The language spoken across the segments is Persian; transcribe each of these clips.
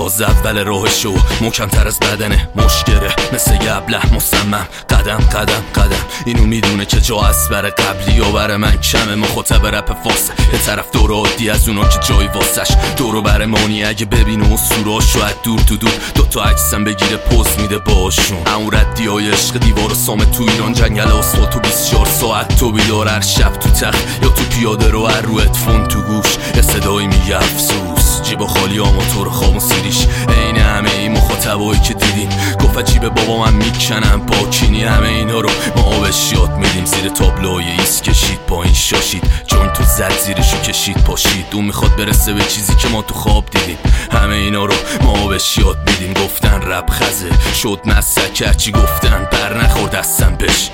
تازه اول راهشو مکمتر از بدنه مشکره. مثل یه ابله مصمم. قدم قدم قدم. اینو می‌دونه که جا از بر قبلی و بر من کمه. مخاطب رپ فاسه یه طرف دور عادی از اونا که جای واسش دورو بر مانی اگه ببینه و سوراش شاید دور تو دور. دوتا عکسم بگیره پوز میده باشون. اون ردی های عشق دیوار و سامه تو ایران. جنگل آسفالت تو 24 ساعت. تو بیدار هر شب تو تخت. یا تو پیاده رو هر رو تو گوش. یه صدایی میگه افسوس. جیب خالی آماتور خواب و سیریش عین همه این مخاطبایی که دیدیم. گفت جیب بابا من می‌کنم با کینی همه اینا رو ما بهش یاد میدیم. زیر تابلوی ایس کشید با این شاشید. چون تو زد زیرشو کشید پاشید. اون می‌خواد برسه به چیزی که ما تو خواب دیدیم. همه اینا رو ما بهش یاد میدیم. گفتن رب خزه. شد مسک هرچی گفتن؟ بر نخورد دستم بش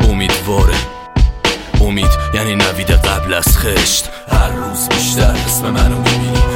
امیدواره. امید یعنی نوید قبل از خشت. هر روز بیشتر اسم منو می‌بینی.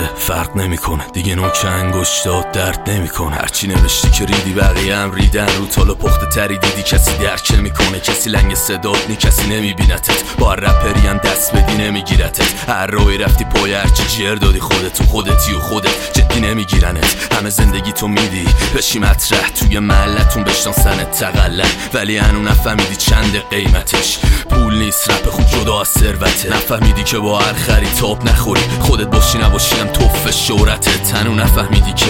زنده فرق نمی‌کنه. دیگه نوک انگشتات درد نمی‌کنه. هرچی نوشتی که ریدی بقیه هم ریدن. رو تالا پخته تری دیدی کسی درک نمی‌کنه کسی لنگ صدات نی کسی نمیبینتت با رپری هم دست بدی نمیگیرتت. هر روی رفتی پای هرچی جر دادی خودت تو خودتی و خودت. جدی نمیگیرنت. همه زندگی تو میدی. بشی مطرح. توی محلتون بشناسنت تقلن ولی هنو نفهمیدی چند قیمتش. پول نیست. رپ خود جدا از ثروته. نفهمیدی که با هر خرید تاپ نخوری. خودت باشی نباشی هم توف شورته تنو نفهمیدی که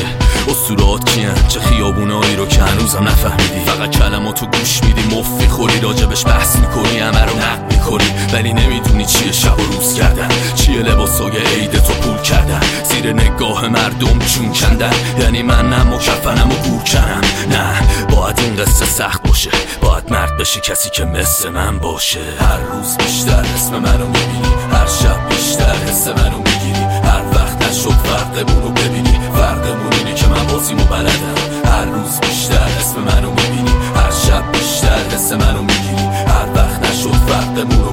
اسطورات کیان؟ چه خیابونایی رو که هنوزم نفهمیدی؟ فقط کلماتو گوش میدی مفی خوری راجبش بحث می‌کنی همه رو نقد می‌کنی. ولی نمی‌دونی چیه شب و روز کردن. چیه لباسای عید تو پول کردن؟ زیر نگاه مردم چون کندن. یعنی من نه مکفنم و گور کنم نه باید این قصه سخت باشه. باید مرد بشی کسی که مثل من باشه. هر روز بیشتر اسم منو می‌بینی. هر شب بیشتر حس منو می‌گیری. وقتمون رو ببینی فردمون اینه که من بازیمو بلدم. هر روز بیشتر اسم منو می‌بینی هر شب بیشتر حس منو می‌گیری. هر وقت نشد وقتمون رو